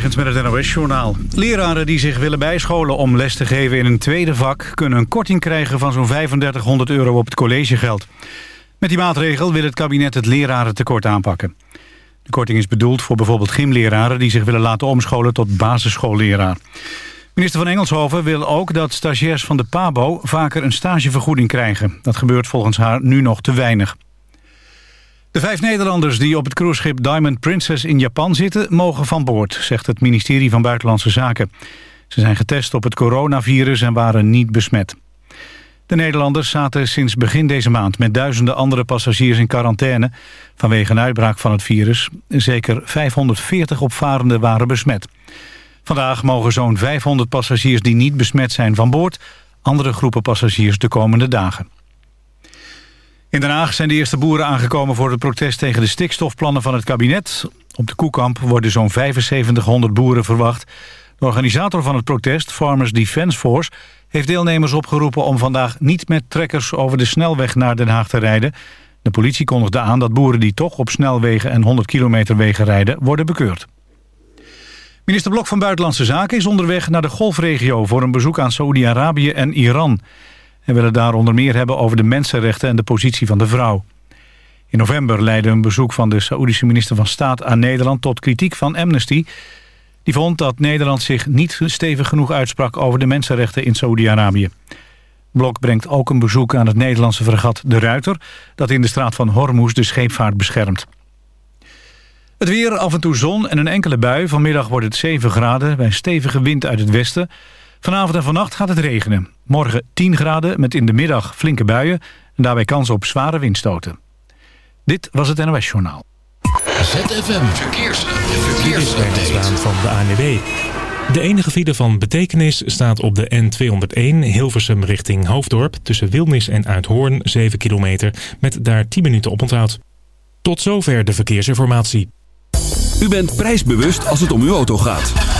Negens met het NOS-journaal. Leraren die zich willen bijscholen om les te geven in een tweede vak... kunnen een korting krijgen van zo'n 3500 euro op het collegegeld. Met die maatregel wil het kabinet het lerarentekort aanpakken. De korting is bedoeld voor bijvoorbeeld gymleraren... die zich willen laten omscholen tot basisschoolleraar. Minister van Engelshoven wil ook dat stagiairs van de PABO... vaker een stagevergoeding krijgen. Dat gebeurt volgens haar nu nog te weinig. De vijf Nederlanders die op het cruiseschip Diamond Princess in Japan zitten... mogen van boord, zegt het ministerie van Buitenlandse Zaken. Ze zijn getest op het coronavirus en waren niet besmet. De Nederlanders zaten sinds begin deze maand... met duizenden andere passagiers in quarantaine... vanwege een uitbraak van het virus. Zeker 540 opvarenden waren besmet. Vandaag mogen zo'n 500 passagiers die niet besmet zijn van boord... andere groepen passagiers de komende dagen. In Den Haag zijn de eerste boeren aangekomen voor het protest tegen de stikstofplannen van het kabinet. Op de Koekamp worden zo'n 7500 boeren verwacht. De organisator van het protest, Farmers Defence Force, heeft deelnemers opgeroepen om vandaag niet met trekkers over de snelweg naar Den Haag te rijden. De politie kondigde aan dat boeren die toch op snelwegen en 100 kilometer wegen rijden worden bekeurd. Minister Blok van Buitenlandse Zaken is onderweg naar de golfregio voor een bezoek aan Saoedi-Arabië en Iran en willen daar onder meer hebben over de mensenrechten en de positie van de vrouw. In november leidde een bezoek van de Saoedische minister van Staat aan Nederland tot kritiek van Amnesty. Die vond dat Nederland zich niet stevig genoeg uitsprak over de mensenrechten in Saoedi-Arabië. Blok brengt ook een bezoek aan het Nederlandse fregat De Ruiter... dat in de straat van Hormuz de scheepvaart beschermt. Het weer, af en toe zon en een enkele bui. Vanmiddag wordt het 7 graden bij stevige wind uit het westen. Vanavond en vannacht gaat het regenen. Morgen 10 graden met in de middag flinke buien... en daarbij kans op zware windstoten. Dit was het NOS Journaal. ZFM Verkeers. Verkeers. van de ANWB. De enige file van betekenis staat op de N201 Hilversum richting Hoofddorp... tussen Wilnis en Uithoorn, 7 kilometer, met daar 10 minuten oponthoud. Tot zover de verkeersinformatie. U bent prijsbewust als het om uw auto gaat.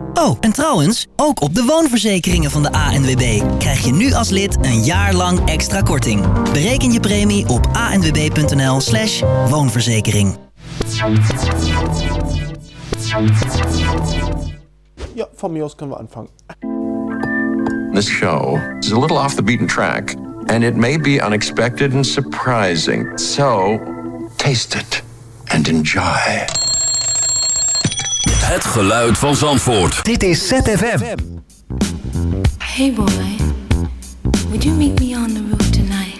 Oh, en trouwens, ook op de woonverzekeringen van de ANWB krijg je nu als lid een jaar lang extra korting. Bereken je premie op anwb.nl slash woonverzekering. Ja, van mij kunnen we aanvangen. This show is a little off the beaten track, and it may be unexpected and surprising. So, taste it and enjoy. Het geluid van Zandvoort. Dit is ZFM. Hey boy, would you meet me on the roof tonight?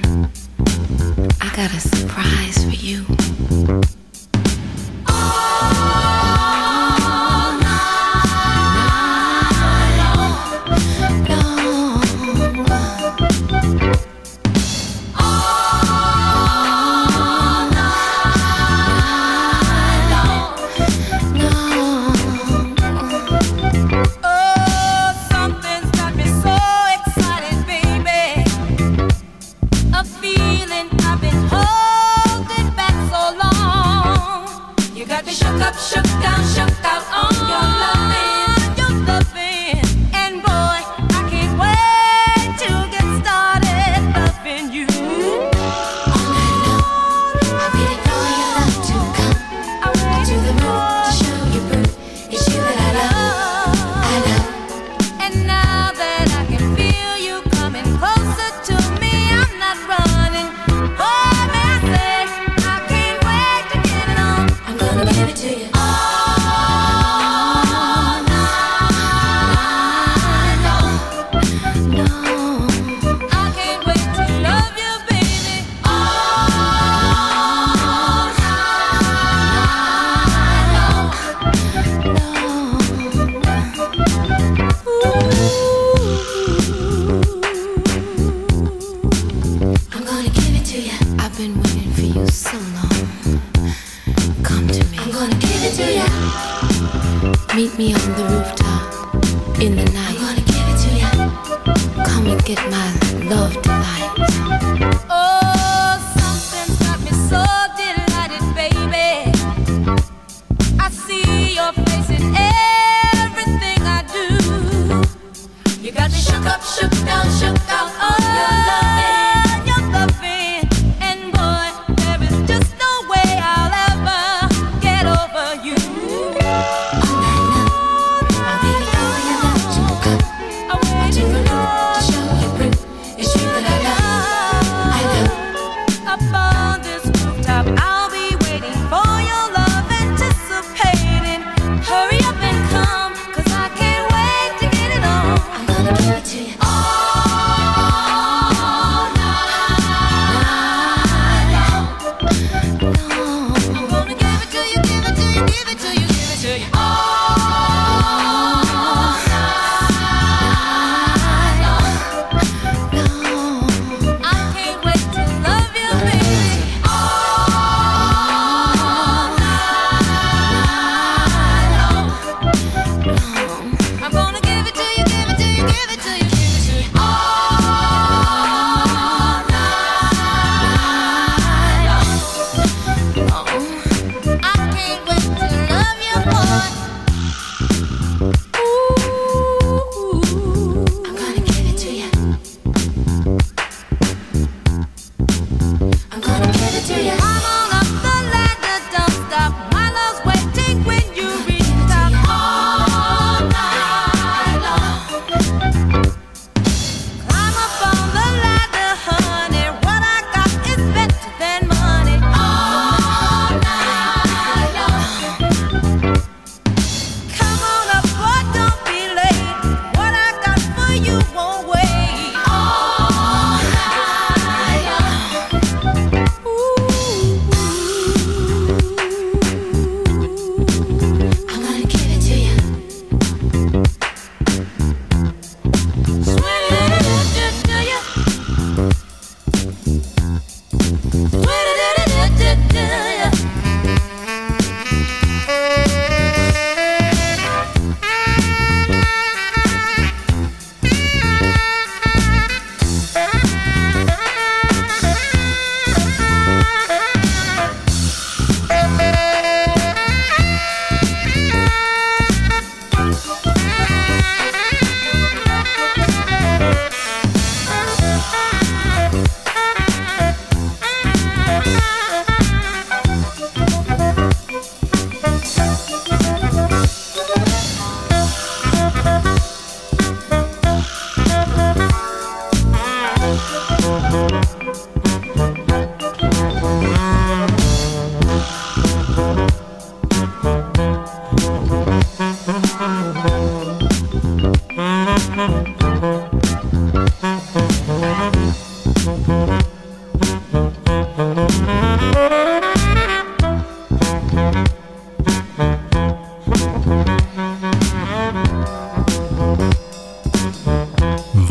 I got a surprise for you.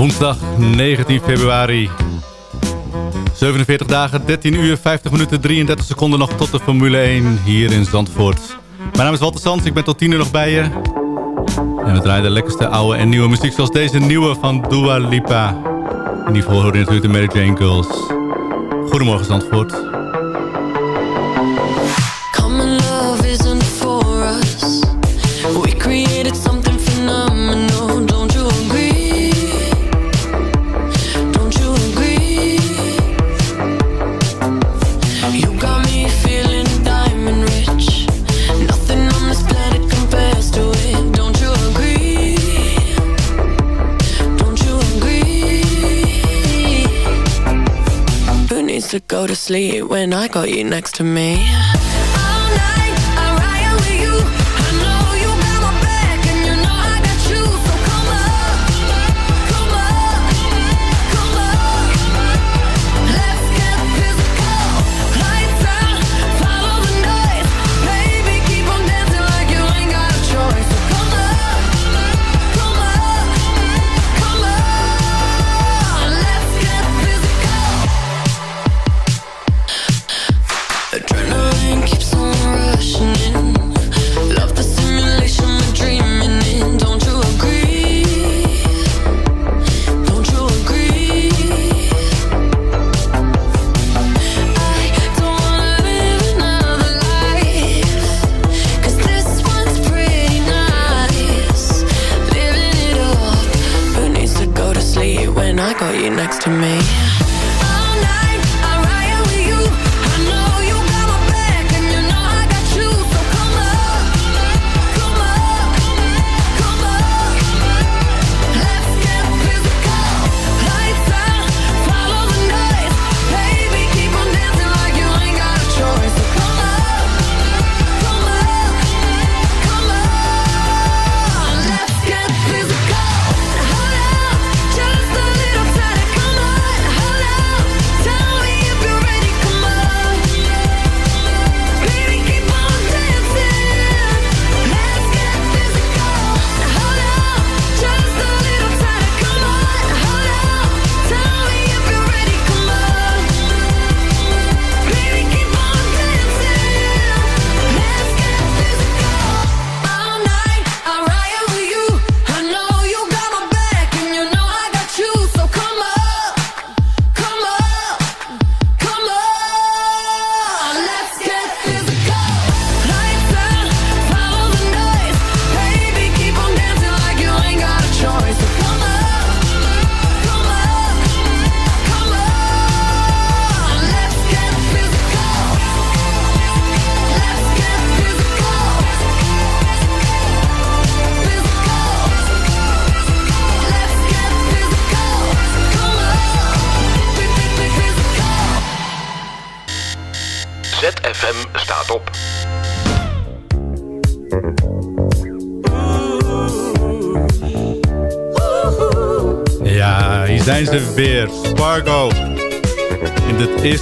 woensdag 19 februari. 47 dagen, 13 uur, 50 minuten, 33 seconden nog tot de Formule 1 hier in Zandvoort. Mijn naam is Walter Sands, ik ben tot 10 uur nog bij je. En we draaien de lekkerste oude en nieuwe muziek zoals deze nieuwe van Dua Lipa. In die hoor natuurlijk de Mary Jane Girls. Goedemorgen Zandvoort. sleep when I got you next to me. All night.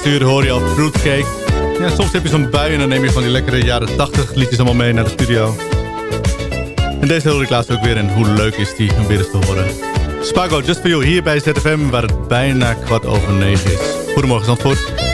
uur hoor je al Fruitcake. Ja, soms heb je zo'n bui en dan neem je van die lekkere jaren 80 liedjes allemaal mee naar de studio. En deze hoor ik laatst ook weer en hoe leuk is die om weer eens te horen. Spago, just for you hier bij ZFM waar het bijna kwart over negen is. Goedemorgen Zandvoort.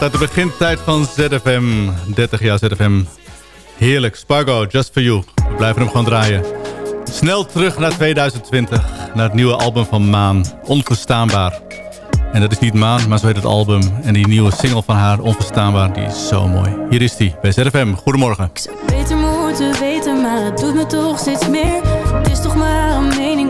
Plaat uit de begintijd van ZFM. 30 jaar ZFM. Heerlijk. Spargo, Just For You. We blijven hem gewoon draaien. Snel terug naar 2020. Naar het nieuwe album van Maan. Onverstaanbaar. En dat is niet Maan, maar zo heet het album. En die nieuwe single van haar, Onverstaanbaar, die is zo mooi. Hier is die, bij ZFM. Goedemorgen. Beter moeten weten, maar het doet me toch steeds meer. Het is toch maar een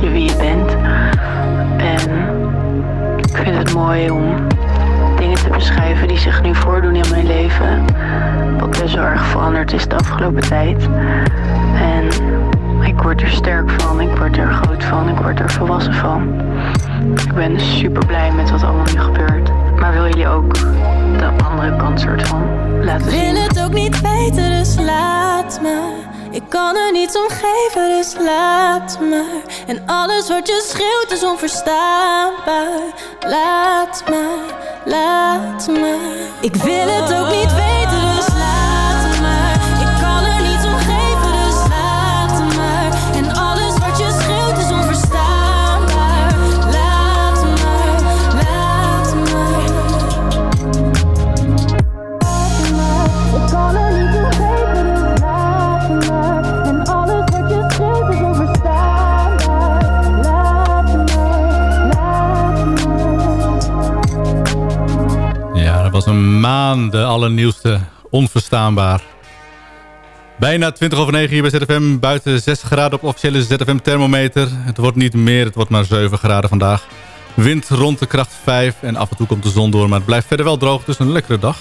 je wie je bent. En ik vind het mooi om dingen te beschrijven die zich nu voordoen in mijn leven. Wat best wel erg veranderd is de afgelopen tijd. En ik word er sterk van, ik word er groot van, ik word er volwassen van. Ik ben super blij met wat allemaal nu gebeurt. Maar wil jullie ook de andere kant soort van laten Ik zien? wil het ook niet weten, dus laat maar. Ik kan er niets om geven, dus laat maar. En alles wat je schreeuwt is onverstaanbaar. Laat maar, laat maar. Ik wil het ook niet de allernieuwste. Onverstaanbaar. Bijna 20 over 9 hier bij ZFM. Buiten 6 graden op officiële ZFM thermometer. Het wordt niet meer, het wordt maar 7 graden vandaag. Wind rond de kracht 5 en af en toe komt de zon door. Maar het blijft verder wel droog, dus een lekkere dag.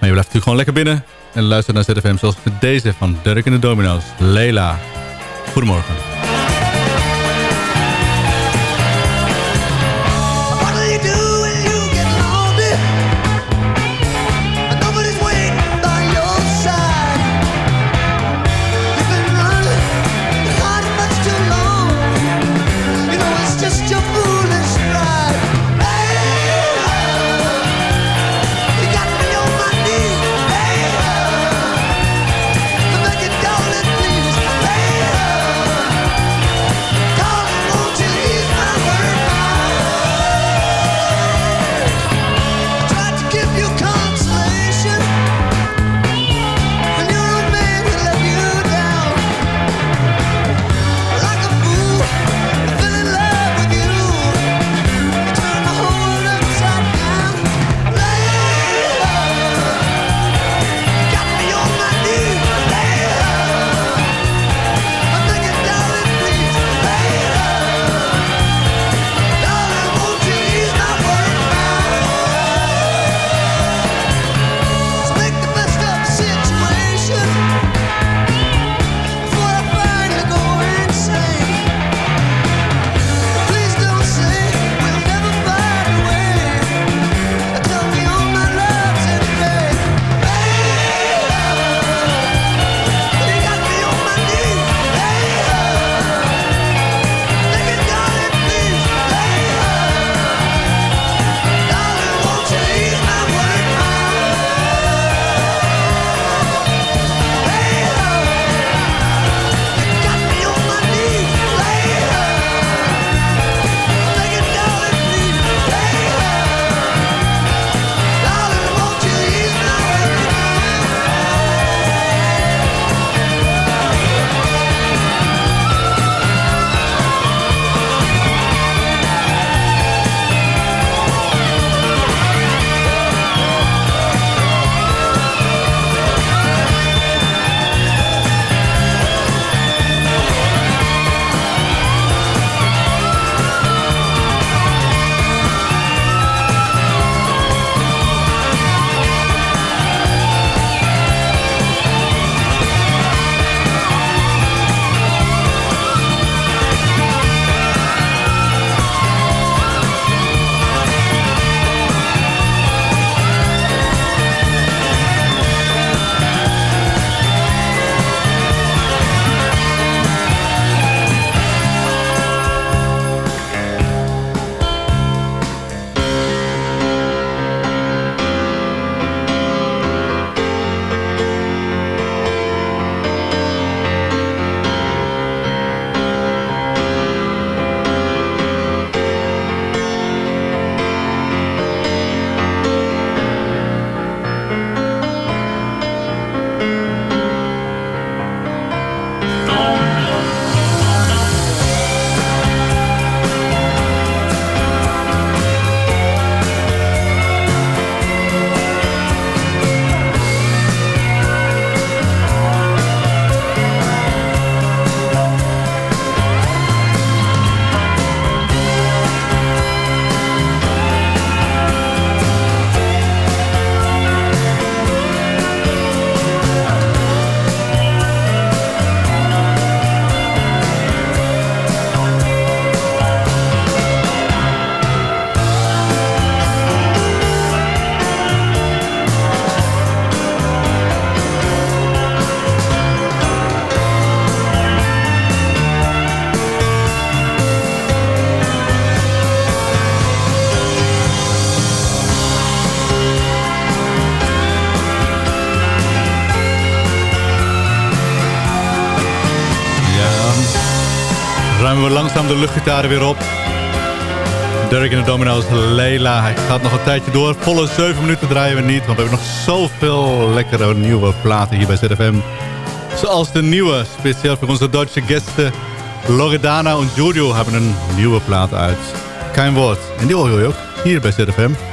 Maar je blijft natuurlijk gewoon lekker binnen. En luistert naar ZFM zoals deze van Dirk en de Domino's. Leila. Goedemorgen. Langzaam de luchtgitaren weer op. Derek en de Domino's, Leila. Hij gaat nog een tijdje door. Volle 7 minuten draaien we niet. Want we hebben nog zoveel lekkere nieuwe platen hier bij ZFM. Zoals de nieuwe, speciaal voor onze Duitse gasten. Loredana en Giulio hebben een nieuwe plaat uit. Kein woord. En die hoor je ook hier bij ZFM.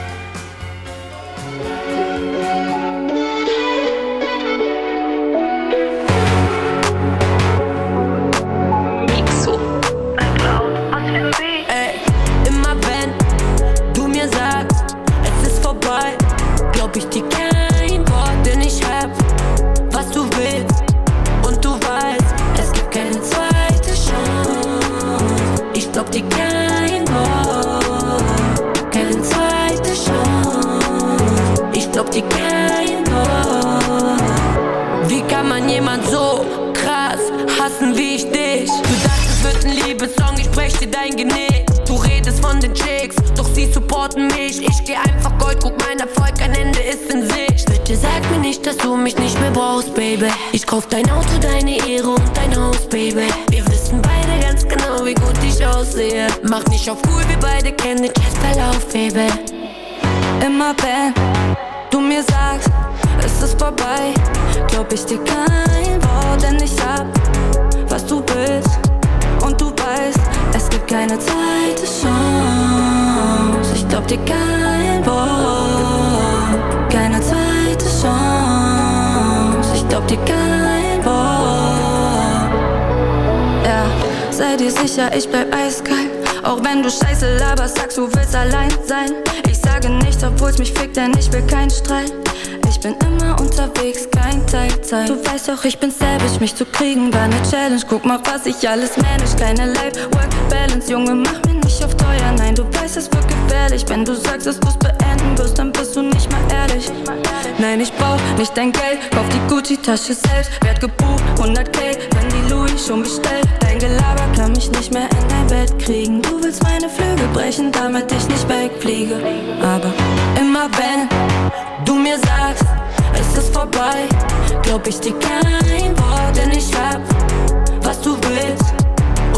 Guck mal, was ich alles manage. Keine Life-Work-Balance, Junge, mach mir nicht auf teuer. Nein, du weißt, es wird gefährlich. Wenn du sagst, dass du's beenden wirst, dann bist du nicht mal ehrlich. Nein, ich brauch nicht dein Geld, kauf die Gucci-Tasche selbst. Werd gebucht, 100k, wenn die Louis schon bestellt. Dein Gelaber kann mich nicht mehr in dein Bett kriegen. Du willst meine Flügel brechen, damit ich nicht wegfliege. Aber immer wenn du mir sagst, es ist vorbei, glaub ich dir kein Wort, denn ich hab, was du willst.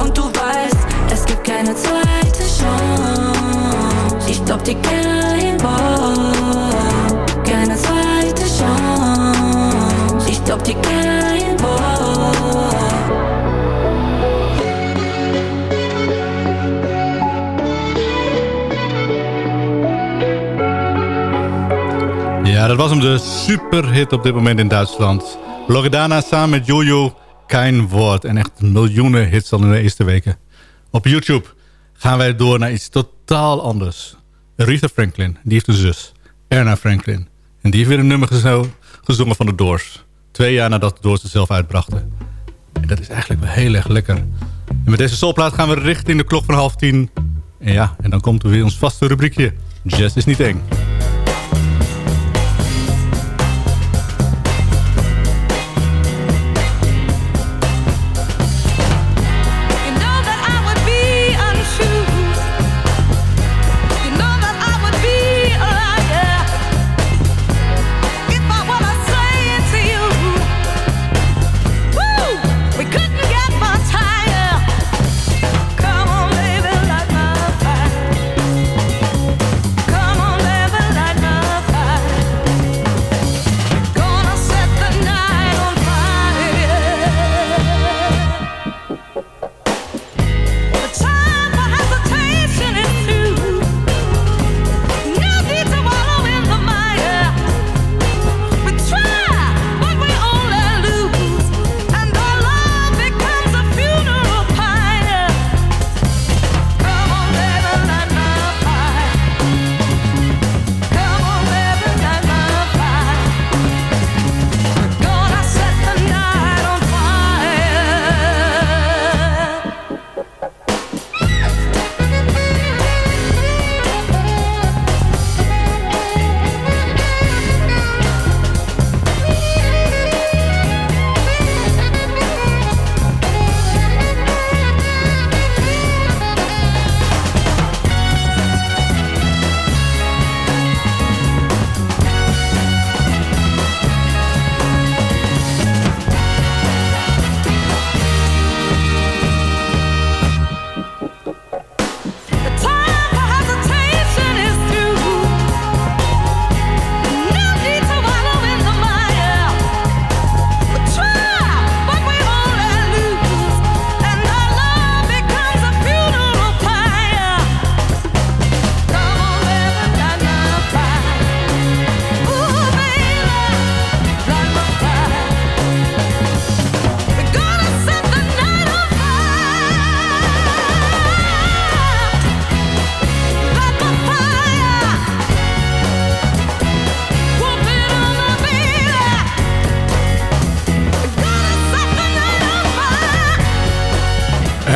Und du weißt, es gibt keine zweite Chance. Ich glaub dir kein Wort, keine zweite Chance. Ich glaub dir kein Wort. Ja, dat was hem de superhit op dit moment in Duitsland. Loredana samen met Jojo, Kein Woord. En echt miljoenen hits al in de eerste weken. Op YouTube gaan wij door naar iets totaal anders. Aretha Franklin, die heeft een zus. Erna Franklin. En die heeft weer een nummer gezo- gezongen van de Doors. Twee jaar nadat de Doors het zelf uitbrachten. En dat is eigenlijk wel heel erg lekker. En met deze soulplaat gaan we richting de klok van half tien. En ja, en dan komt er weer ons vaste rubriekje. Jazz is niet eng.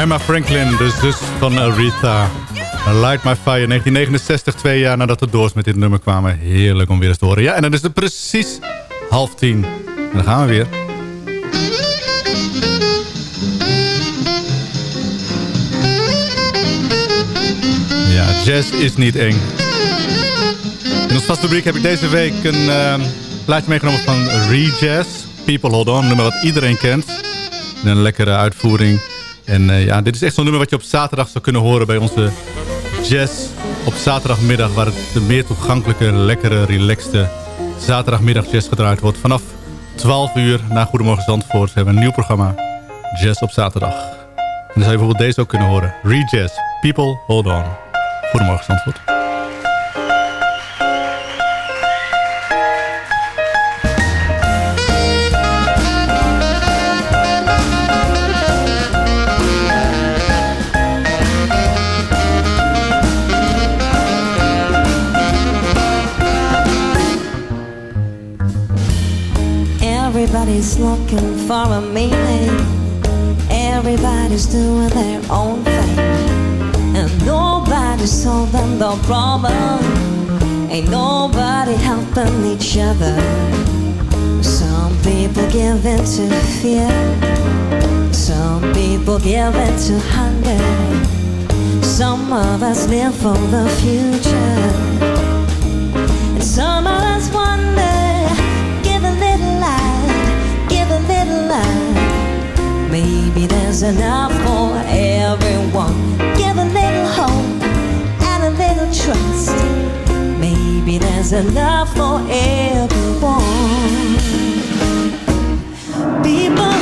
Emma Franklin, de zus van Aretha. Light My Fire, 1969, twee jaar nadat de Doors met dit nummer kwamen. Heerlijk om weer eens te horen. Ja, en dan is het precies half tien. En dan gaan we weer. Ja, jazz is niet eng. In ons vaste rubriek heb ik deze week een uh, plaatje meegenomen van Re-Jazz. People Hold On, nummer wat iedereen kent. Een lekkere uitvoering. En uh, ja, dit is echt zo'n nummer wat je op zaterdag zou kunnen horen bij onze jazz op zaterdagmiddag. Waar het de meer toegankelijke, lekkere, relaxte zaterdagmiddag jazz gedraaid wordt. Vanaf 12 uur na Goedemorgen Zandvoort hebben we een nieuw programma. Jazz op zaterdag. En dan zou je bijvoorbeeld deze ook kunnen horen. Re-Jazz. People Hold On. Goedemorgen Zandvoort. Everybody's looking for a meaning. Everybody's doing their own thing. And nobody's solving the problem. Ain't nobody helping each other. Some people give in to fear. Some people give in to hunger. Some of us live for the future. There's enough for everyone. Give a little hope and a little trust. Maybe there's enough for everyone. People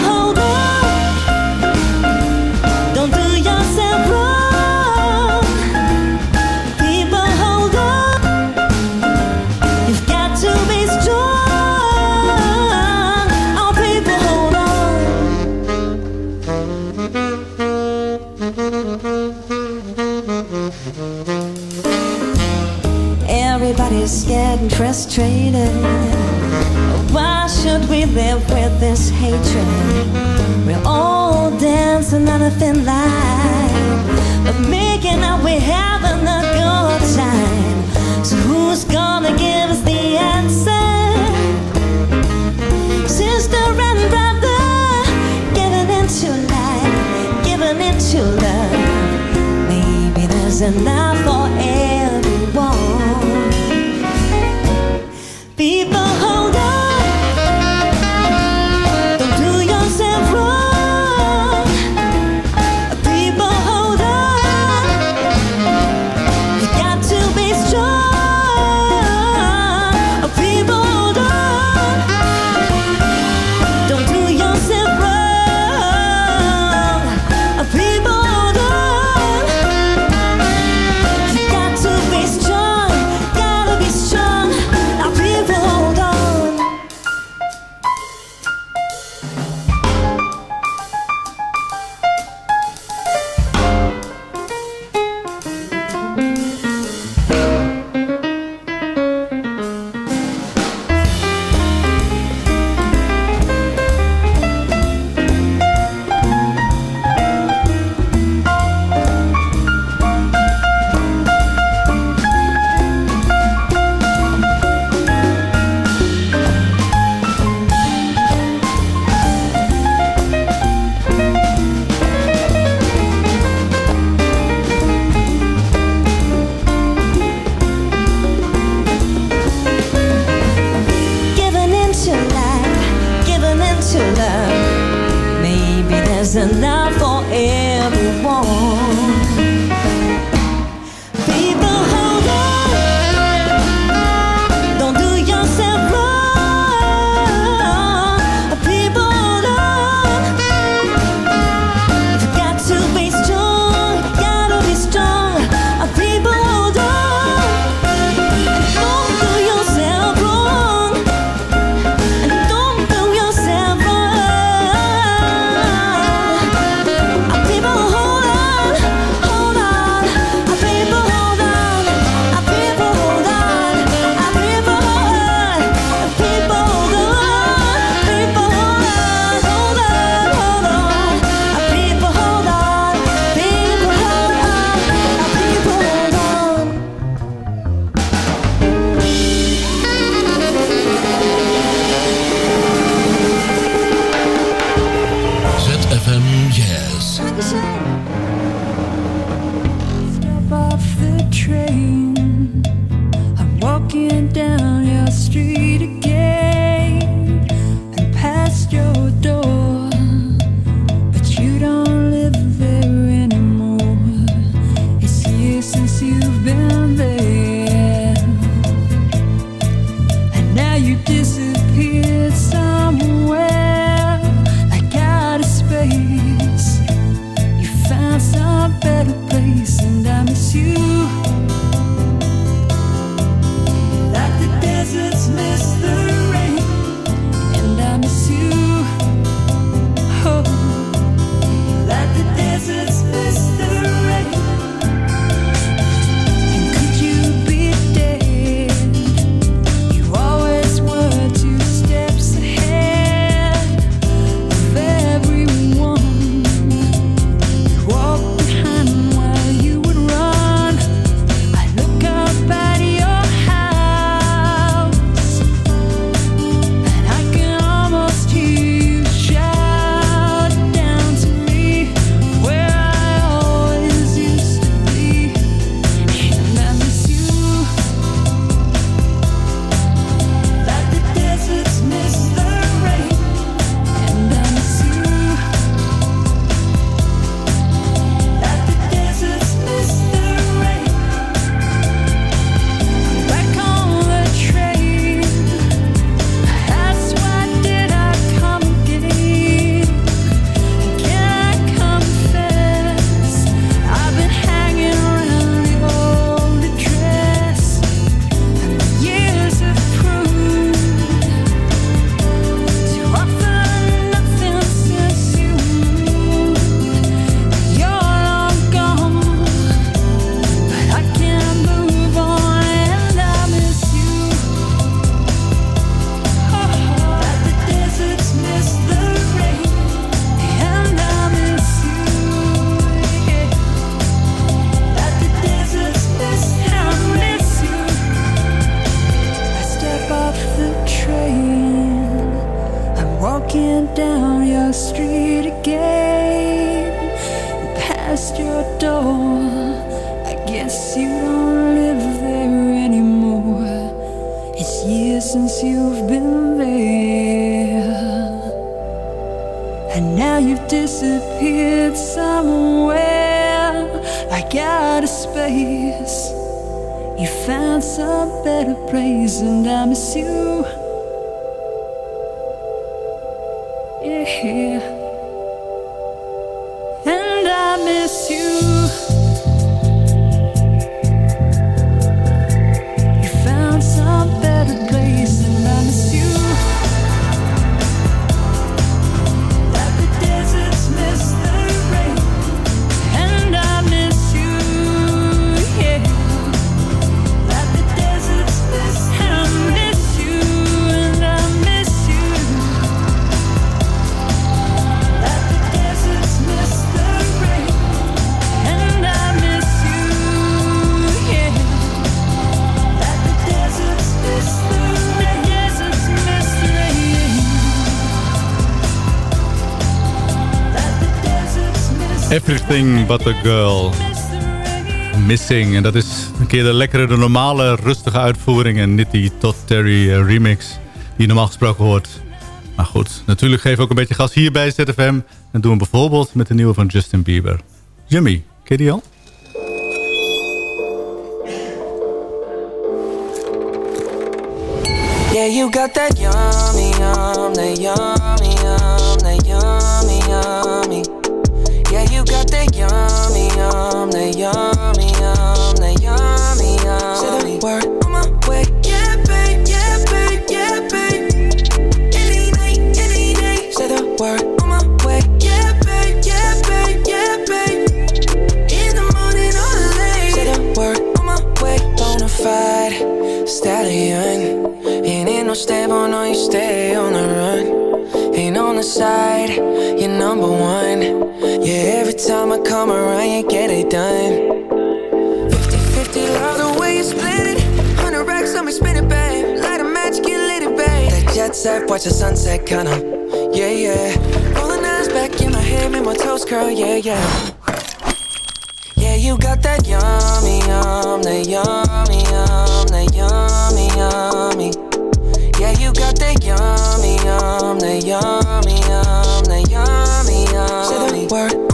frustrated. Why should we live with this hatred? We're all dancing on a and now since you've been there, and now you've disappeared somewhere like out of space. You found some better place, and I miss you. Yeah. Everything but a girl. Missing. En dat is een keer de lekkere, de normale, rustige uitvoering. En niet die Todd Terry eh, remix die normaal gesproken hoort. Maar goed, natuurlijk we ook een beetje gas hier bij ZFM. En doen we bijvoorbeeld met de nieuwe van Justin Bieber. Jimmy, ken je die al? Yeah, you got that yummy, yum, that yummy, yum, that yummy, yummy. Yeah, you got that yummy, yum, that yummy, yum, that yummy, yum. Say the word on my way. Yeah, babe, yeah, babe, yeah, babe. Any night, any day. Say the word on my way. Yeah, babe, yeah, babe, yeah, babe. In the morning or late. Say the word on my way. Bonafide stallion. Ain't in no stable, no, you stay on the run. Ain't on the side, you're number one. Every time I come around, you get it done. 50 50, love the way you split it. 100 racks on me, spin it, babe. Light a match, get lit, it, babe. That jet set, watch the sunset, kinda. Yeah, yeah. Rolling eyes back in my head, make my toes curl, yeah, yeah. Yeah, you got that yummy, yum, that yummy, yum, that yummy, yummy. Yeah, you got that yummy, yum, that yummy, yum, that yummy, yummy. Say the word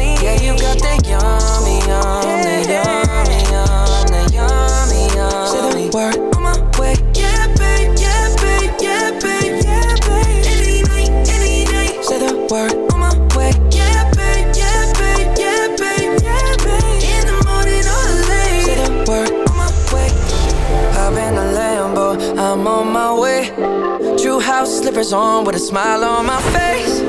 Yeah, you got that yummy, yummy, yummy, yum. Say the word on my way. Yeah, babe, yeah, babe, yeah, babe, yeah, babe. Any night, any night. Say the word on my way. Yeah, babe, yeah, babe, yeah, babe, yeah, babe. In the morning or late. Say the word on my way. Hop in Lambo, I'm on my way. True house slippers on with a smile on my face.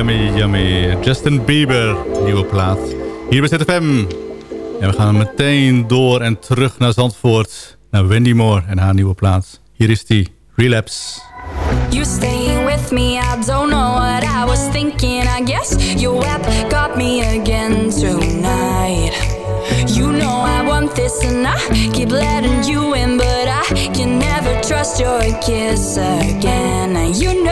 Yummy, yummy. Justin Bieber, nieuwe plaat. Hier bij ZFM. En we gaan meteen door en terug naar Zandvoort. Naar Wendy Moore en haar nieuwe plaat. Hier is die, Relapse. You staying with me, I don't know what I was thinking. I guess your web got me again tonight. You know I want this and I keep letting you in, but I can never trust your kiss again. You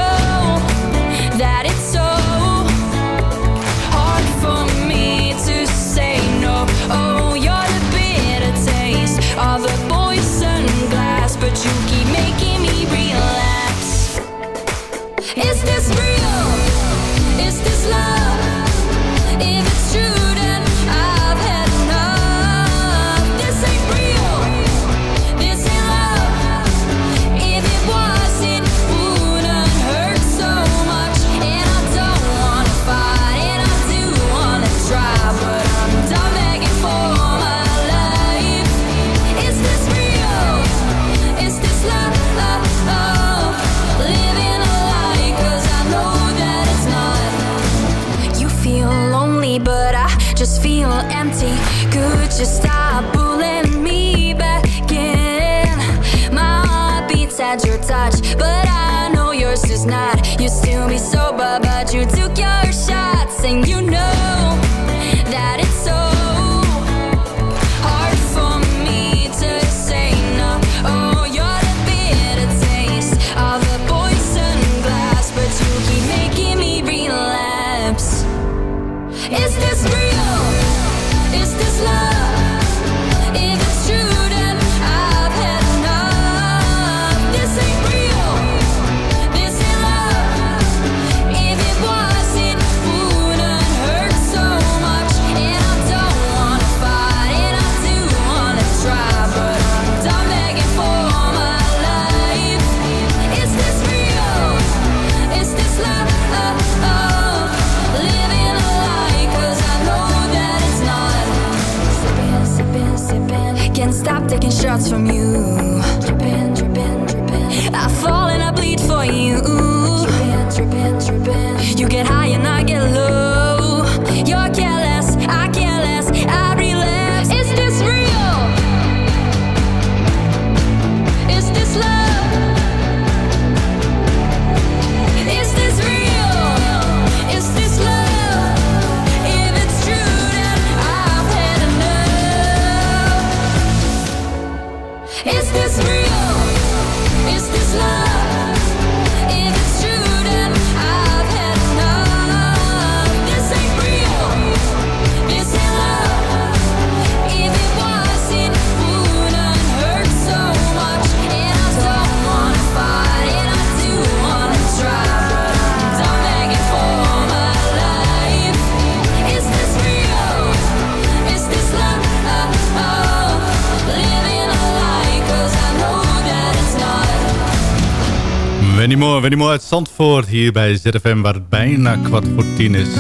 Moore, Wendy Moore uit Zandvoort hier bij ZFM waar het bijna kwart voor tien is.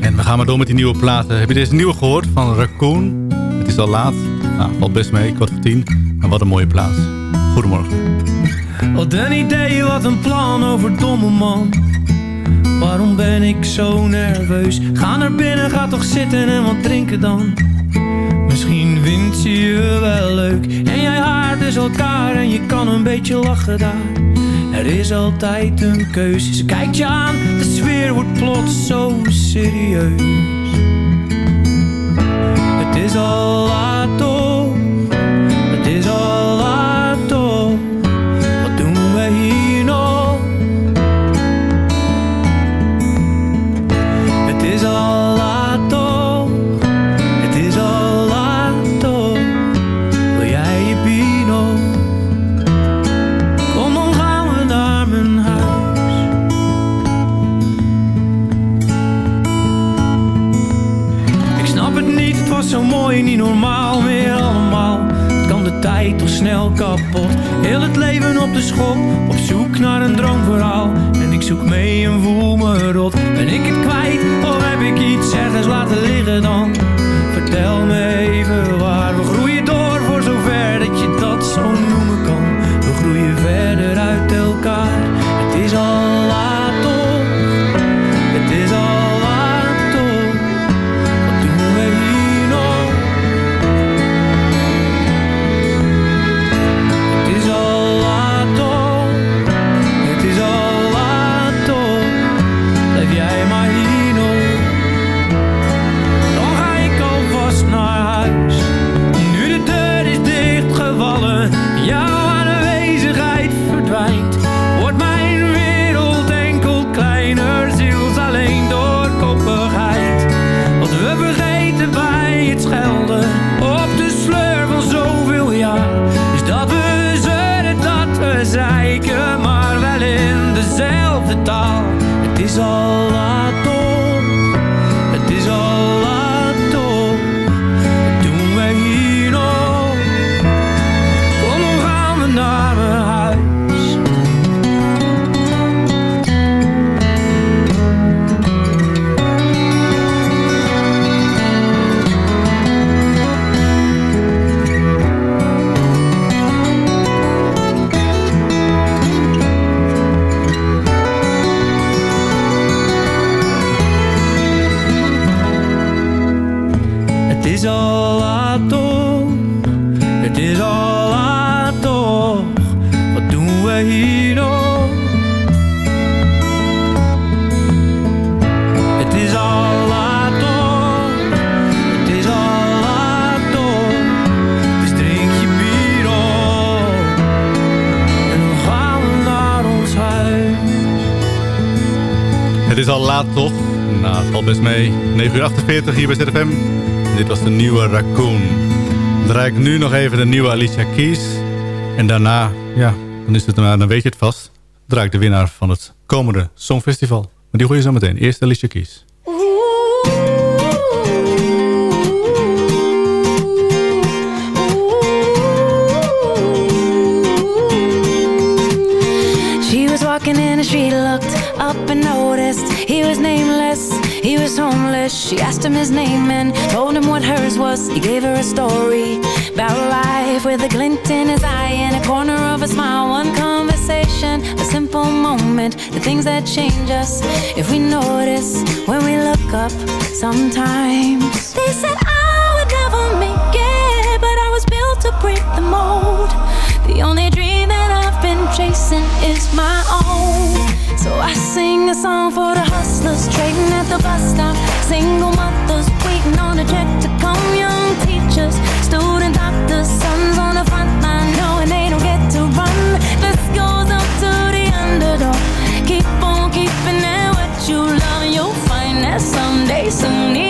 En we gaan maar door met die nieuwe platen. Heb je deze nieuwe gehoord van Raccoon? Het is al laat. Nou, valt best mee, kwart voor tien. Maar wat een mooie plaat. Goedemorgen. Wat een idee, wat een plan over domme man. Waarom ben ik zo nerveus? Ga naar binnen, ga toch zitten en wat drinken dan. Misschien vindt ze je wel leuk. En jij haart dus elkaar en je kan een beetje lachen daar. Er is altijd een keuze. Ze kijkt je aan, de sfeer wordt plots zo serieus. Het is al laat toch, het is al laat toch snel kapot. Heel het leven op de schop, op zoek naar een droomverhaal. Is al laat toch? Nou, het valt best mee. 9 uur 48 hier bij ZFM. Dit was de nieuwe Raccoon. Draai ik nu nog even de nieuwe Alicia Keys. En daarna, ja, dan, is het, dan weet je het vast. Draai ik de winnaar van het komende Songfestival. Maar die gooi je zo meteen. Eerst Alicia Keys. She was walking in street, up and noticed he was nameless, he was homeless. She asked him his name and told him what hers was. He gave her a story about life with a glint in his eye and a corner of a smile. One conversation, a simple moment, the things that change us if we notice when we look up sometimes. They said I would never make it, but I was built to break the mold. The only dream chasing is my own. So I sing a song for the hustlers trading at the bus stop. Single mothers waiting on a check to come. Young teachers, student doctors, sons on the front line knowing they don't get to run. This goes up to the underdog. Keep on keeping it what you love, you'll find that someday, soon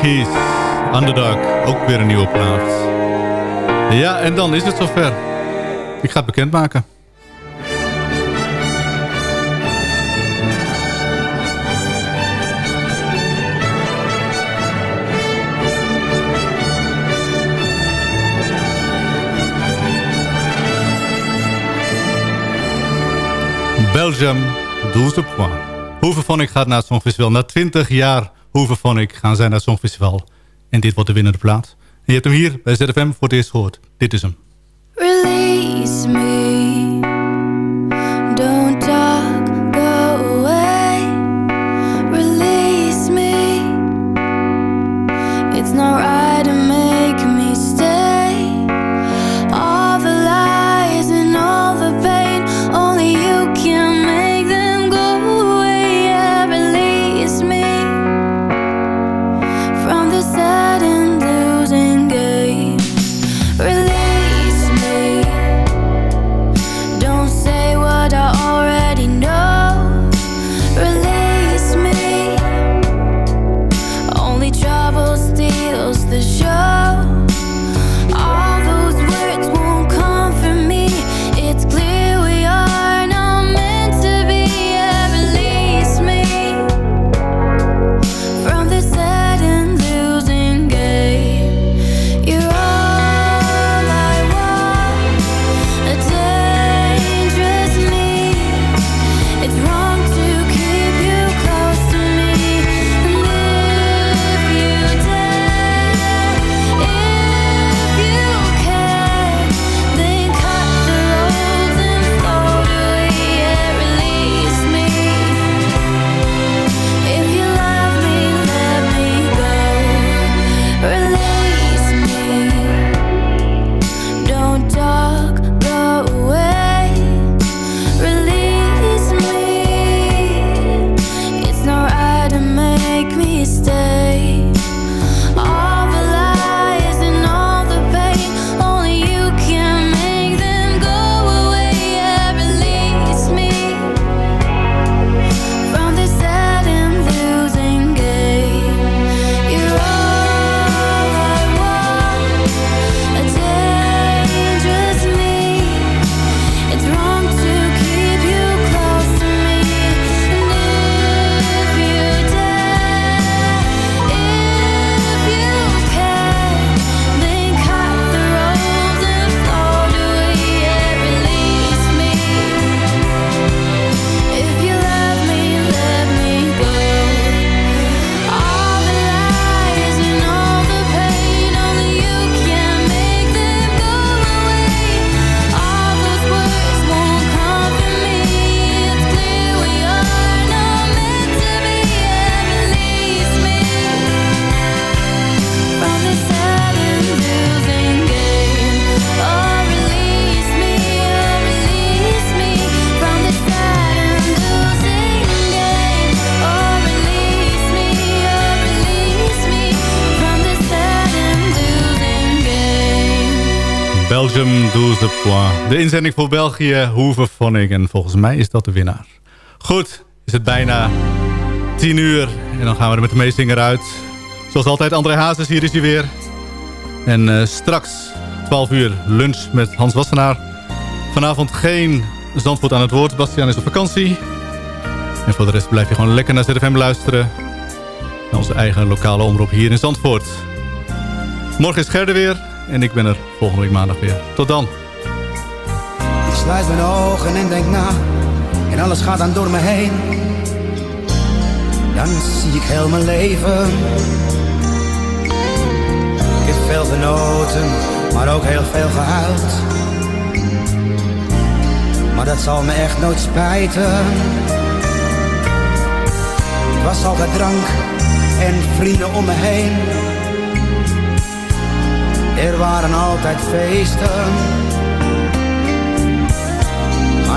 Keys, Underdog, ook weer een nieuwe plaats. Ja, en dan is het zover. Ik ga het bekendmaken. Belgium, 12 points. Hoevenphonic gaat naar het Songfestival. Na 20 jaar Hoevenphonic gaan zij naar het Songfestival. En dit wordt de winnende plaat. En je hebt hem hier bij ZFM voor het eerst gehoord. Dit is hem. Release me. De inzending voor België, Hoeve Vonnig. En volgens mij is dat de winnaar. Goed, is het bijna 10 uur. En dan gaan we er met de meezinger uit. Zoals altijd, André Hazes, hier is hij weer. En eh, straks, 12 uur, lunch met Hans Wassenaar. Vanavond geen Zandvoort aan het woord. Bastiaan is op vakantie. En voor de rest blijf je gewoon lekker naar ZFM luisteren. Naar onze eigen lokale omroep hier in Zandvoort. Morgen is Gerde weer. En ik ben er volgende week maandag weer. Tot dan. Ik sluit mijn ogen en denk na. En alles gaat dan door me heen. Dan zie ik heel mijn leven. Ik heb veel genoten, maar ook heel veel gehuild. Maar dat zal me echt nooit spijten. Het was altijd drank en vrienden om me heen. Er waren altijd feesten.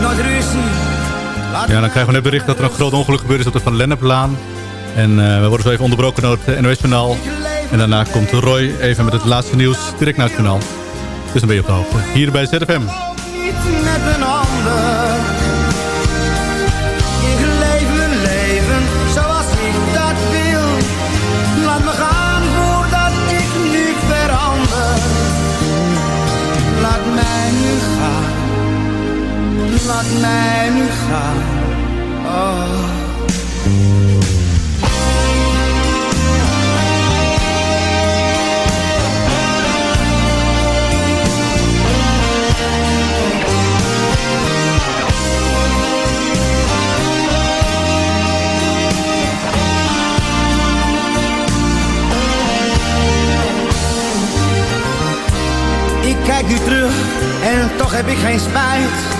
Nooit ruzie. Ja, dan krijgen we net bericht dat er een groot ongeluk gebeurd is op de Van Lenneplaan. En eh, we worden zo even onderbroken door het NOS-journaal. En daarna komt Roy even met het laatste nieuws direct naar het journaal. Dus dan ben je op de hoogte. Hier bij ZFM. Mij nu kijk nu terug en toch heb ik geen spijt.